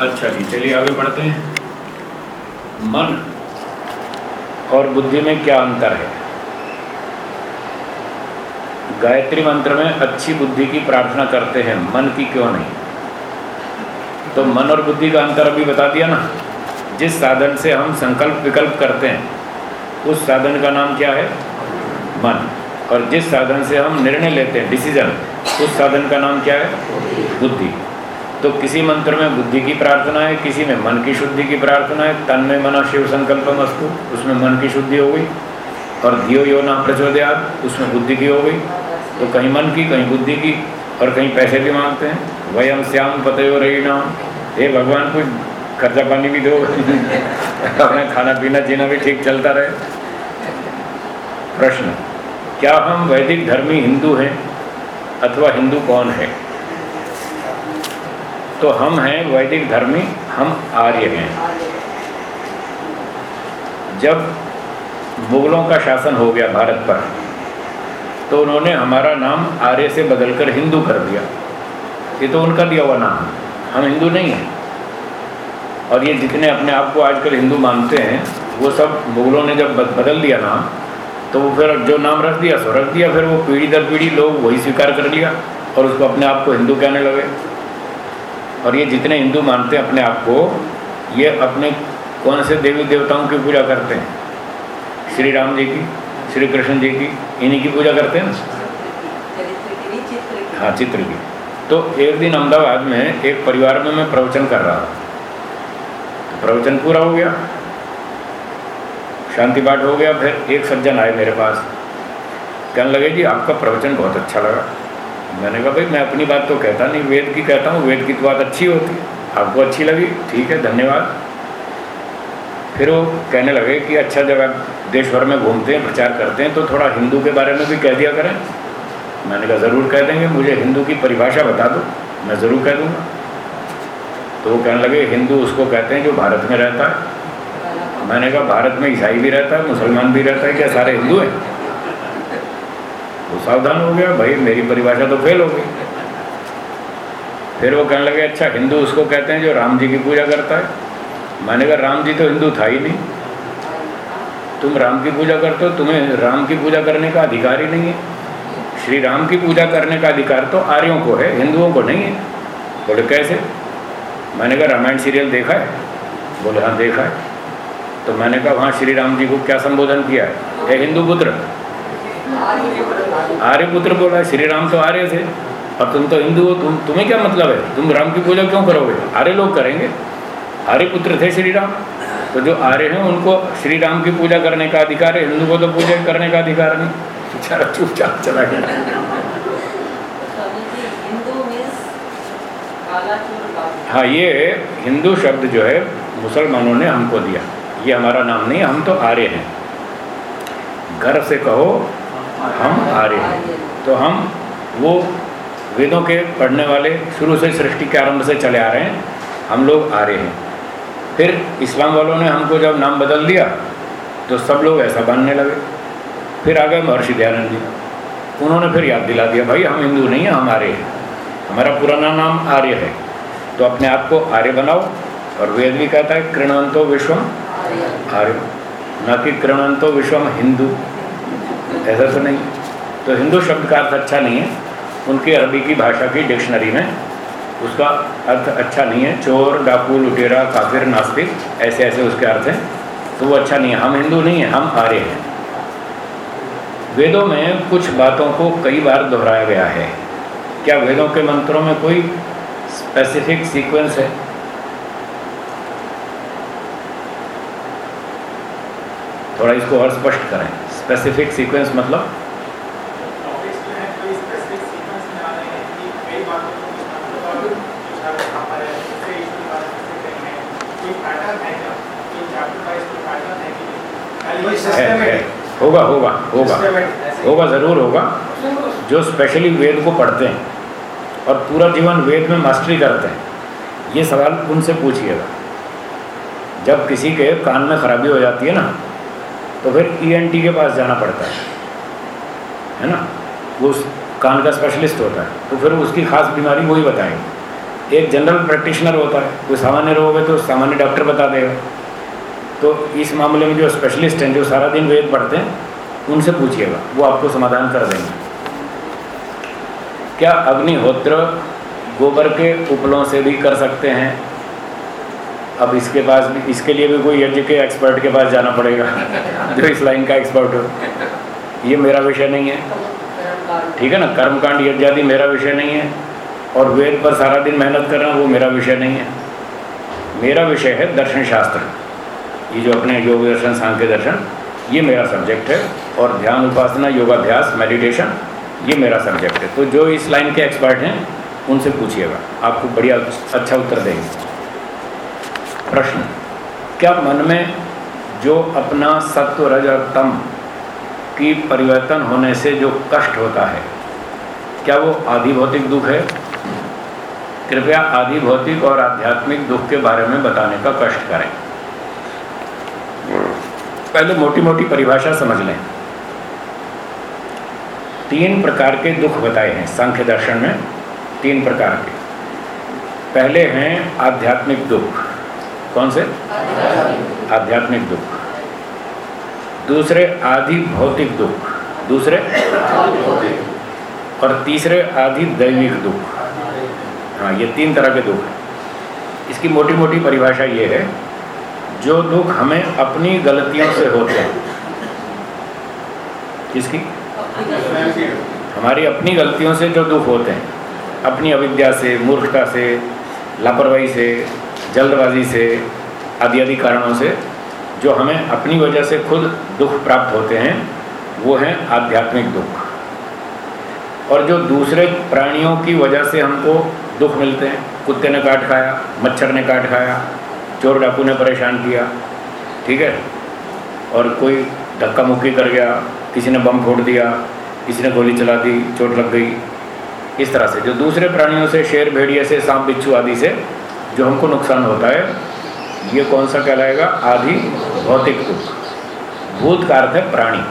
अच्छा जी, चलिए आगे बढ़ते हैं। मन और बुद्धि में क्या अंतर है? गायत्री मंत्र में अच्छी बुद्धि की प्रार्थना करते हैं, मन की क्यों नहीं? तो मन और बुद्धि का अंतर अभी बता दिया ना। जिस साधन से हम संकल्प विकल्प करते हैं, उस साधन का नाम क्या है? मन। और जिस साधन से हम निर्णय लेते हैं डिसीज़न उस साधन का नाम क्या है? बुद्धि। तो किसी मंत्र में बुद्धि की प्रार्थना है, किसी में मन की शुद्धि की प्रार्थना है, तन में मना शिव संकल्प मस्तु, उसमें मन की शुद्धि हो गई, और धियो यो ना प्रचोदयात, उसमें बुद्धि की हो गई। तो कहीं मन की, कहीं बुद्धि की, और कहीं पैसे भी मांगते हैं। वयम श्याम पतयो रही नाम हे भगवान कुछ खर्चा पानी भी दो। अपना खाना पीना, जीना भी ठीक चलता रहे। प्रश्न, क्या हम वैदिक धर्मी हिंदू हैं, अथवा हिंदू कौन है? तो हम हैं वैदिक धर्मी, हम आर्य हैं। जब मुगलों का शासन हो गया भारत पर तो उन्होंने हमारा नाम आर्य से बदलकर हिंदू कर दिया। ये तो उनका दिया हुआ नाम, हम हिंदू नहीं हैं। और ये जितने अपने आप को आजकल हिंदू मानते हैं, वो सब मुगलों ने जब बदल दिया नाम तो वो फिर जो नाम रख दिया, सो रख दिया, फिर वो पीढ़ी दर पीढ़ी लोग वही स्वीकार कर लिया और उसको अपने आप को हिंदू कहने लगे। और ये जितने हिंदू मानते हैं अपने आप को, ये अपने कौन से देवी देवताओं की पूजा करते हैं? श्री राम जी की, श्री कृष्ण जी की, इन्हीं की पूजा करते हैं ना? हाँ चित्र की। तो एक दिन अहमदाबाद में एक परिवार में मैं प्रवचन कर रहा था तो प्रवचन पूरा हो गया। शांति पाठ हो गया, फिर एक सज्जन आए मेरे पास। कहने लगे, जी, आपका प्रवचन बहुत अच्छा लगा। मैंने कहा, भाई, मैं अपनी बात तो कहता नहीं, वेद की कहता हूँ, वेद की तो बात अच्छी होती आपको अच्छी लगी? ठीक है, धन्यवाद। फिर वो कहने लगे कि अच्छा जब आप देश भर में घूमते हैं, प्रचार करते हैं तो थोड़ा हिंदू के बारे में भी कह दिया करें। मैंने कहा, ज़रूर कह देंगे, मुझे हिंदू की परिभाषा बता दो, मैं ज़रूर कह दूँगा। तो वो कहने लगे, हिंदू उसको कहते हैं जो भारत में रहता है। मैंने कहा, भारत में ईसाई भी रहता है, मुसलमान भी रहता है, क्या सारे हिंदू हैं? वो सावधान हो गया, भाई, मेरी परिभाषा तो फेल हो गई। फिर वो कहने लगे अच्छा हिंदू उसको कहते हैं जो राम जी की पूजा करता है। मैंने कहा, राम जी तो हिंदू था ही नहीं। तुम राम की पूजा करते हो, तुम्हें राम की पूजा करने का अधिकार ही नहीं है। श्री राम की पूजा करने का अधिकार तो आर्यों को है, हिंदुओं को नहीं है। बोले, कैसे? मैंने कहा, रामायण सीरियल देखा है? बोले हाँ देखा है। तो मैंने कहा, वहाँ श्री राम जी को क्या संबोधन किया है? हिंदू पुत्र आर्य पुत्र बोला श्री राम तो आर्य थे। और तुम तो हिंदू हो, तुम, तुम्हें क्या मतलब है? तुम राम की पूजा क्यों करोगे? आर्य लोग करेंगे। आर्य पुत्र थे श्री राम तो जो आर्य हैं, उनको श्री राम की पूजा करने का अधिकार है, हिंदू को तो पूजा करने का अधिकार नहीं। बेचारा चुपचाप चला गया। हाँ ये हिंदू शब्द जो है, मुसलमानों ने हमको दिया। ये हमारा नाम नहीं, हम तो आर्य हैं। गर्व से कहो हम आर्य हैं। तो हम वो वेदों के पढ़ने वाले शुरू से सृष्टि के आरंभ से चले आ रहे हैं। हम लोग आर्य हैं। फिर इस्लाम वालों ने हमको जब नाम बदल दिया तो सब लोग ऐसा मानने लगे। फिर आ गए महर्षि दयानंद जी। उन्होंने फिर याद दिला दिया, भाई, हम हिंदू नहीं हैं, हम आर्य हैं। हमारा पुराना नाम आर्य है। तो अपने आप को आर्य बनाओ। और वेद भी कहता है कृणवंतो विश्वम आर्य न कि कृणवंतो विश्वम हिंदू। ऐसा तो नहीं। तो हिंदू शब्द का अर्थ अच्छा नहीं है। उनकी अरबी की भाषा की डिक्शनरी में उसका अर्थ अच्छा नहीं है। चोर, डाकू, लुटेरा, काफिर, नास्तिक, ऐसे ऐसे उसके अर्थ हैं। तो वो अच्छा नहीं है। हम हिंदू नहीं हैं, हम आर्य हैं। वेदों में कुछ बातों को कई बार दोहराया गया है। क्या वेदों के मंत्रों में कोई स्पेसिफिक सीक्वेंस है? थोड़ा इसको और स्पष्ट करें। स्पेसिफिक सीक्वेंस मतलब? है, है, होगा होगा होगा। होगा ज़रूर होगा। जो स्पेशली वेद को पढ़ते हैं और पूरा जीवन वेद में मास्टरी करते हैं ये सवाल उनसे पूछिएगा। जब किसी के कान में खराबी हो जाती है ना तो फिर ईएनटी के पास जाना पड़ता है है ना? वो उस कान का स्पेशलिस्ट होता है तो फिर उसकी खास बीमारी वही बताएँगे। एक जनरल प्रैक्टिशनर होता है, कोई सामान्य रोग है तो सामान्य डॉक्टर बता देगा। तो इस मामले में जो स्पेशलिस्ट हैं, जो सारा दिन वेद पढ़ते हैं, उनसे पूछिएगा, वो आपको समाधान कर देंगे। क्या अग्निहोत्र गोबर के उपलों से भी कर सकते हैं? अब इसके पास भी, इसके लिए भी कोई यज्ञ के एक्सपर्ट के पास जाना पड़ेगा, जो इस लाइन का एक्सपर्ट हो। ये मेरा विषय नहीं है। ठीक है ना? कर्मकांड यज्ञ आदि मेरा विषय नहीं है। और वेद पर सारा दिन मेहनत करना वो मेरा विषय नहीं है। मेरा विषय है दर्शन शास्त्र। ये जो अपने योग दर्शन, सांख्य दर्शन, ये मेरा सब्जेक्ट है। और ध्यान उपासना, योगाभ्यास मेडिटेशन ये मेरा सब्जेक्ट है। तो जो इस लाइन के एक्सपर्ट हैं, उनसे पूछिएगा। आपको बढ़िया अच्छा उत्तर देंगे। प्रश्न। क्या मन में जो अपना सत्व रज और तम की परिवर्तन होने से जो कष्ट होता है, क्या वो आधि भौतिक दुख है? कृपया आदि भौतिक और आध्यात्मिक दुख के बारे में बताने का कष्ट करें। पहले मोटी मोटी परिभाषा समझ लें। तीन प्रकार के दुख बताए हैं सांख्य दर्शन में। तीन प्रकार के। पहले हैं आध्यात्मिक दुख। कौन से? आध्यात्मिक दुख। दूसरे, आदि भौतिक दुख। दूसरे? और तीसरे, आदि दैविक दुख। हाँ ये तीन तरह के दुख हैं। इसकी मोटी मोटी परिभाषा ये है, जो दुख हमें अपनी गलतियों से होते हैं। किसकी? हमारी अपनी गलतियों से जो दुख होते हैं। अपनी अविद्या से, मूर्खता से, लापरवाही से जल्दबाजी से, आदि आदि कारणों से, जो हमें अपनी वजह से खुद दुख प्राप्त होते हैं, वो हैं आध्यात्मिक दुख। और जो दूसरे प्राणियों की वजह से हमको दुख मिलते हैं, कुत्ते ने काट खाया, मच्छर ने काट खाया, चोर डाकू ने परेशान किया, ठीक है? और कोई धक्का मुक्की कर गया, किसी ने बम फोड़ दिया, किसी ने गोली चला दी, चोट लग गई, इस तरह से। जो दूसरे प्राणियों से, शेर भेड़िए से, सांप बिच्छू आदि से जो हमको नुकसान होता है, ये कौन सा कहलाएगा? आदि भौतिक दुख भूत का अर्थ है प्राणी।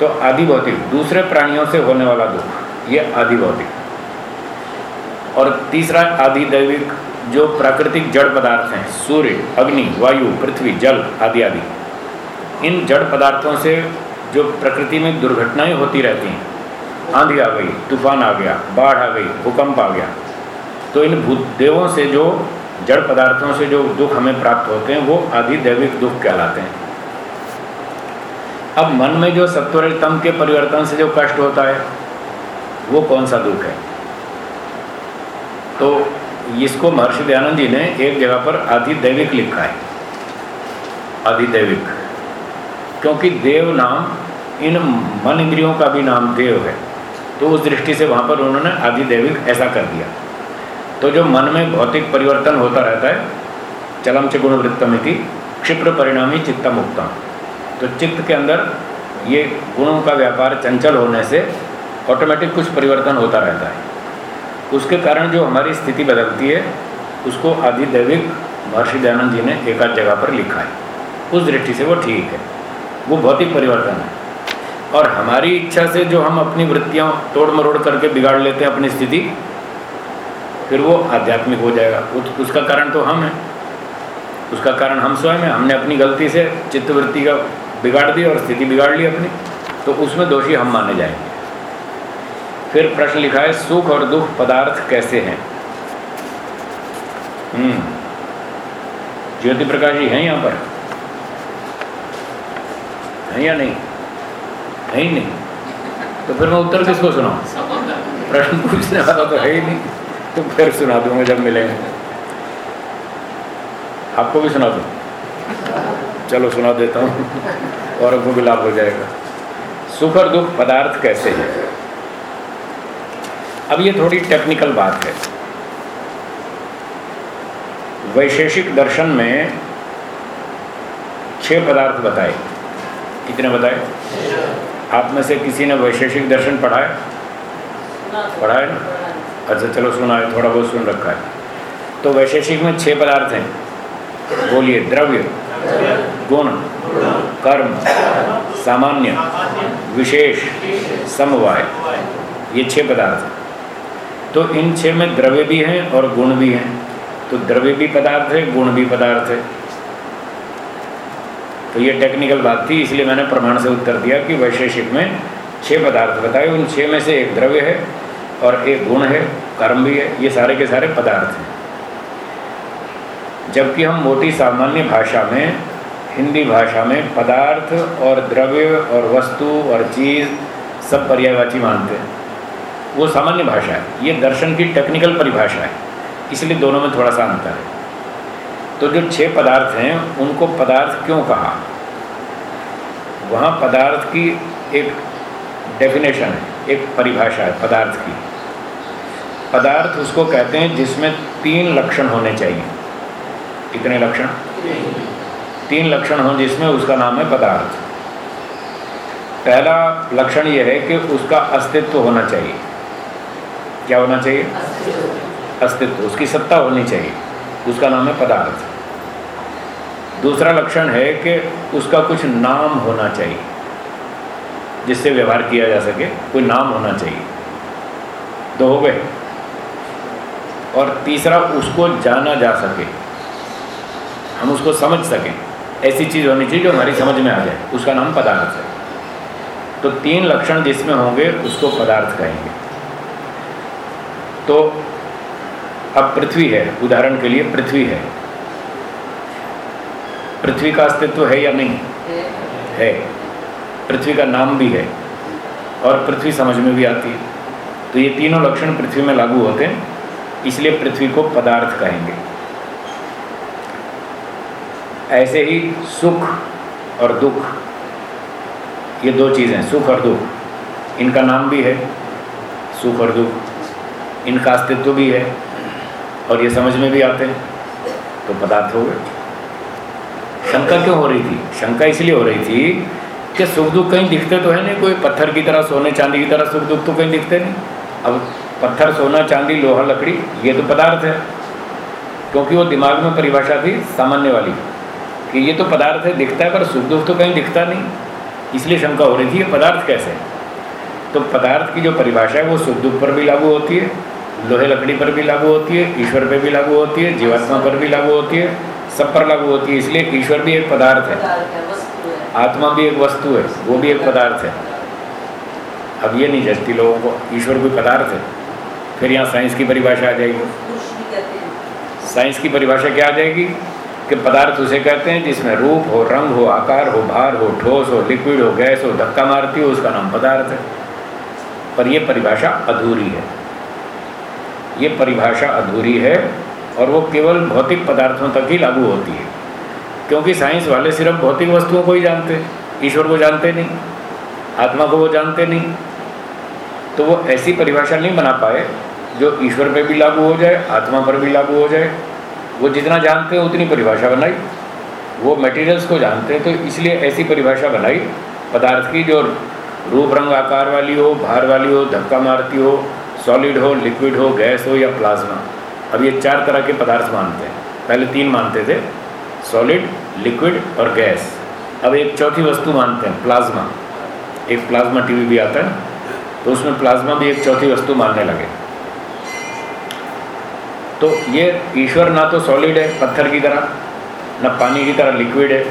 तो आदि भौतिक, दूसरे प्राणियों से होने वाला दुख, ये आदि भौतिक। और तीसरा, आदि दैविक, जो प्राकृतिक जड़ पदार्थ हैं, सूर्य, अग्नि, वायु, पृथ्वी, जल, आदि आदि। इन जड़ पदार्थों से जो प्रकृति में दुर्घटनाएँ होती रहती हैं, आंधी आ गई, तूफ़ान आ गया, बाढ़ आ गई, भूकंप आ गया तो इन भूत देवों से जो जड़ पदार्थों से जो दुख हमें प्राप्त होते हैं, वो आदि दैविक दुख कहलाते हैं। अब मन में जो सत्वर तम के परिवर्तन से जो कष्ट होता है, वो कौन सा दुख है? तो इसको महर्षि दयानंद जी ने एक जगह पर आधिदैविक लिखा है। आधिदैविक क्योंकि देव नाम, इन मन इंद्रियों का भी नाम देव है। तो उस दृष्टि से वहाँ पर उन्होंने आधिदैविक ऐसा कर दिया। तो जो मन में भौतिक परिवर्तन होता रहता है, चलम गुण वृत्तमिति, क्षिप्र परिणामी चित्तम उत्तम तो चित्त के अंदर ये गुणों का व्यापार चंचल होने से ऑटोमेटिक कुछ परिवर्तन होता रहता है। उसके कारण जो हमारी स्थिति बदलती है, उसको आदि दैविक महर्षि दयानंद जी ने एक आध जगह पर लिखा है। उस दृष्टि से वो ठीक है। वो भौतिक परिवर्तन है। और हमारी इच्छा से जो हम अपनी वृत्तियाँ तोड़ मरोड़ करके बिगाड़ लेते हैं अपनी स्थिति फिर वो आध्यात्मिक हो जाएगा। उस, उसका कारण तो हम हैं। उसका कारण हम स्वयं हैं। हमने अपनी गलती से चित्तवृत्ति का बिगाड़ दी और स्थिति बिगाड़ ली अपनी तो उसमें दोषी हम माने जाएँगे। फिर प्रश्न लिखा है सुख और दुख पदार्थ कैसे हैं? हम्म। ज्योति प्रकाश जी हैं यहाँ पर? है या नहीं? है ही नहीं। तो फिर मैं उत्तर किसको सुनाऊँ? प्रश्न पूछने वाला तो है ही नहीं। तो फिर सुना दूँगा जब मिलेंगे। आपको भी सुना दूँ? चलो सुना देता हूँ, और उनको भी लाभ हो जाएगा। सुख और दुख पदार्थ कैसे हैं? अब ये थोड़ी टेक्निकल बात है। वैशेषिक दर्शन में छह पदार्थ बताए। कितने बताए? आप में से किसी ने वैशेषिक दर्शन पढ़ा है पढ़ा है ना? अच्छा चलो सुना है थोड़ा बहुत सुन रखा है। तो वैशेषिक में छह पदार्थ हैं। बोलिए, द्रव्य, गुण, कर्म, सामान्य, विशेष, समवाय। ये छह पदार्थ हैं। तो इन छह में द्रव्य भी हैं और गुण भी हैं। तो द्रव्य भी पदार्थ है, गुण भी पदार्थ है। तो ये टेक्निकल बात थी, इसलिए मैंने प्रमाण से उत्तर दिया कि वैशेषिक में छह पदार्थ बताए। उन छह में से एक द्रव्य है और एक गुण है, कर्म भी है, ये सारे के सारे पदार्थ हैं। जबकि हम मोटी सामान्य भाषा में, हिंदी भाषा में पदार्थ और द्रव्य और वस्तु और चीज़ सब पर्यायवाची मानते हैं। वो सामान्य भाषा है, ये दर्शन की टेक्निकल परिभाषा है, इसलिए दोनों में थोड़ा सा अंतर है। तो जो छह पदार्थ हैं, उनको पदार्थ क्यों कहा? वहाँ पदार्थ की एक डेफिनेशन है। एक परिभाषा है, पदार्थ की। पदार्थ उसको कहते हैं जिसमें तीन लक्षण होने चाहिए। कितने लक्षण? तीन लक्षण हों जिसमें उसका नाम है पदार्थ। पहला लक्षण यह है कि उसका अस्तित्व होना चाहिए। क्या होना चाहिए? अस्तित्व। उसकी सत्ता होनी चाहिए। उसका नाम है पदार्थ। दूसरा लक्षण है कि उसका कुछ नाम होना चाहिए। जिससे व्यवहार किया जा सके, कोई नाम होना चाहिए। दो हो गए। और तीसरा, उसको जाना जा सके। हम उसको समझ सकें। ऐसी चीज़ होनी चाहिए जो हमारी समझ में आ जाए। उसका नाम पदार्थ है। तो तीन लक्षण जिसमें होंगे, उसको पदार्थ कहेंगे। तो अब पृथ्वी है। उदाहरण के लिए पृथ्वी है। पृथ्वी का अस्तित्व है या नहीं? है। पृथ्वी का नाम भी है और पृथ्वी समझ में भी आती है। तो ये तीनों लक्षण पृथ्वी में लागू होते हैं, इसलिए पृथ्वी को पदार्थ कहेंगे। ऐसे ही सुख और दुख, ये दो चीज़ें सुख और दुख। इनका नाम भी है, सुख और दुख। इनका अस्तित्व भी है, और ये समझ में भी आते हैं तो पदार्थ हो गए। शंका क्यों हो रही थी? शंका इसलिए हो रही थी कि सुख दुख कहीं दिखते तो है नहीं, कोई पत्थर की तरह, सोने चांदी की तरह सुख दुख तो कहीं दिखते नहीं। अब पत्थर, सोना, चांदी, लोहा, लकड़ी, ये तो पदार्थ है। क्योंकि वो दिमाग में परिभाषा थी सामान्य वाली, कि ये तो पदार्थ है, दिखता है, पर सुख दुख तो कहीं दिखता नहीं। इसलिए शंका हो रही थी, ये पदार्थ कैसे तो पदार्थ की जो परिभाषा है, वो सुख दुख पर भी लागू होती है, लोहे, लकड़ी पर भी लागू होती है, ईश्वर पर भी लागू होती है, जीवात्मा पर भी लागू होती है, सब पर लागू होती है। इसलिए ईश्वर भी एक पदार्थ है। आत्मा भी एक वस्तु है, वो भी एक पदार्थ है। अब ये नहीं जचती लोगों को ईश्वर कोई पदार्थ है, फिर यहाँ साइंस की परिभाषा आ जाएगी। साइंस की परिभाषा क्या आ जाएगी? कि पदार्थ उसे कहते हैं जिसमें रूप हो, रंग हो, आकार हो, भार हो, ठोस हो लिक्विड हो, गैस हो, धक्का मारती हो, उसका नाम पदार्थ है। पर यह परिभाषा अधूरी है। ये परिभाषा अधूरी है और वो केवल भौतिक पदार्थों तक ही लागू होती है। क्योंकि साइंस वाले सिर्फ़ भौतिक वस्तुओं को ही जानते, ईश्वर को जानते नहीं, आत्मा को वो जानते नहीं। तो वो ऐसी परिभाषा नहीं बना पाए जो ईश्वर पर भी लागू हो जाए, आत्मा पर भी लागू हो जाए। वो जितना जानते हैं, उतनी परिभाषा बनाई। वो मटेरियल्स को जानते हैं तो इसलिए ऐसी परिभाषा बनाई। पदार्थ की जो रूप रंग, आकार वाली हो, भार वाली हो, धक्का मारती हो सॉलिड हो लिक्विड हो गैस हो या प्लाज्मा अब ये चार तरह के पदार्थ मानते हैं। पहले तीन मानते थे। सॉलिड लिक्विड और गैस अब एक चौथी वस्तु मानते हैं प्लाज्मा एक प्लाज्मा टीवी भी आता है तो उसमें प्लाज्मा भी एक चौथी वस्तु मानने लगे. तो ये ईश्वर ना तो सॉलिड है, पत्थर की तरह, न पानी की तरह लिक्विड है,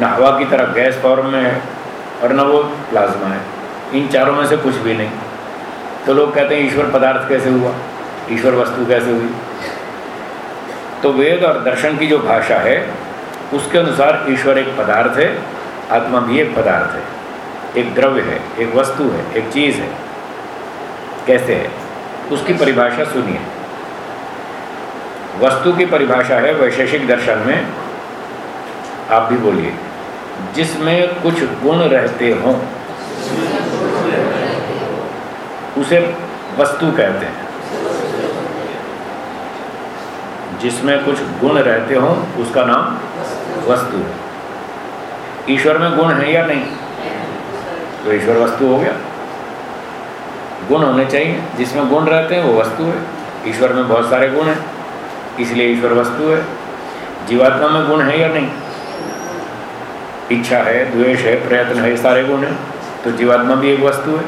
न हवा की तरह गैस फॉर्म में है, और न वो प्लाज्मा है. इन चारों में से कुछ भी नहीं. तो लोग कहते हैं, ईश्वर पदार्थ कैसे हुआ? ईश्वर वस्तु कैसे हुई? तो वेद और दर्शन की जो भाषा है, उसके अनुसार ईश्वर एक पदार्थ है, आत्मा भी एक पदार्थ है। एक द्रव्य है, एक वस्तु है, एक चीज़ है। कैसे है? उसकी परिभाषा सुनिए। वस्तु की परिभाषा है वैशेषिक दर्शन में। आप भी बोलिए। जिसमें कुछ गुण रहते हों, उसे वस्तु कहते हैं। जिसमें कुछ गुण रहते हों, उसका नाम वस्तु। है ईश्वर में गुण है या नहीं? तो ईश्वर वस्तु हो गया। गुण होने चाहिए। जिसमें गुण रहते हैं, वो वस्तु है। ईश्वर में बहुत सारे गुण हैं, इसलिए ईश्वर वस्तु है। जीवात्मा में गुण है या नहीं? इच्छा है, द्वेष है, प्रयत्न है सारे गुण हैं। तो जीवात्मा भी एक वस्तु है,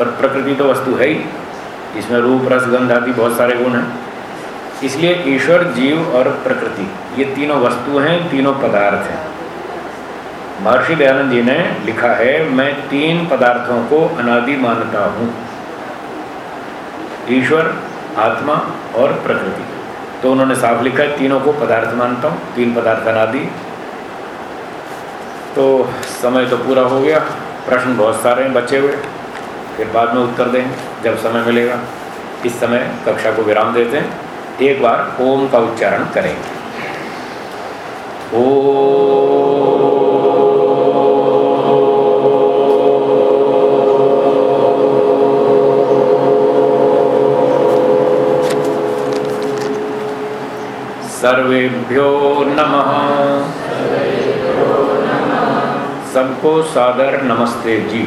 और प्रकृति तो वस्तु है ही। इसमें रूप, रस, गंध आदि बहुत सारे गुण हैं। इसलिए ईश्वर, जीव और प्रकृति, ये तीनों वस्तु हैं, तीनों पदार्थ हैं। महर्षि दयानंद जी ने लिखा है, मैं तीन पदार्थों को अनादि मानता हूँ, ईश्वर, आत्मा और प्रकृति। तो उन्होंने साफ़ लिखा है, तीनों को पदार्थ मानता हूँ, तीन पदार्थ अनादि। तो समय तो पूरा हो गया, प्रश्न बहुत सारे हैं बचे हुए, फिर बाद में उत्तर देंगे, जब समय मिलेगा। इस समय कक्षा को विराम देते हैं। एक बार ओम का उच्चारण करेंगे। ओ सर्वेभ्यो नमः। सबको सादर नमस्ते जी।